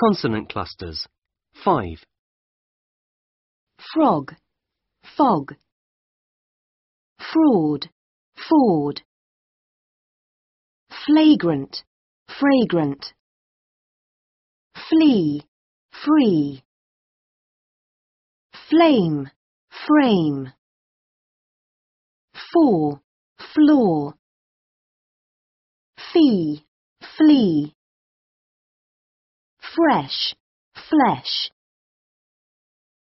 Consonant clusters. 5. frog, fog, fraud, ford, flagrant, fragrant, flee, free, flame, frame, for, floor, fee, flee, fresh, flesh,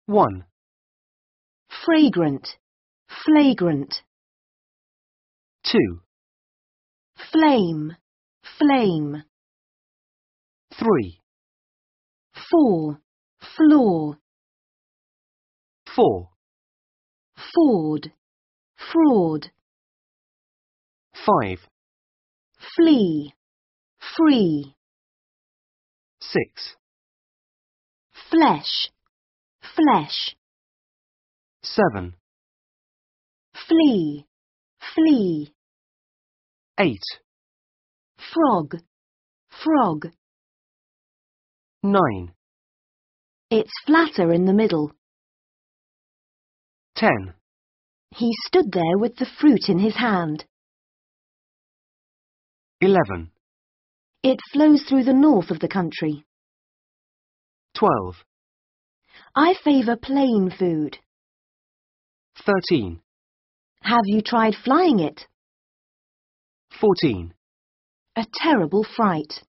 1. fragrant, flagrant, 2. flame, flame, 3. fall, floor, 4. ford, fraud, 5. flee, free, 6. flesh, flesh, 7. flee, flee, 8. frog, frog. 9. It's flatter in the middle. 10. He stood there with the fruit in his hand. 11. It flows through the north of the country. 12. I favour plain food. 13. Have you tried flying it? 14. A terrible fright.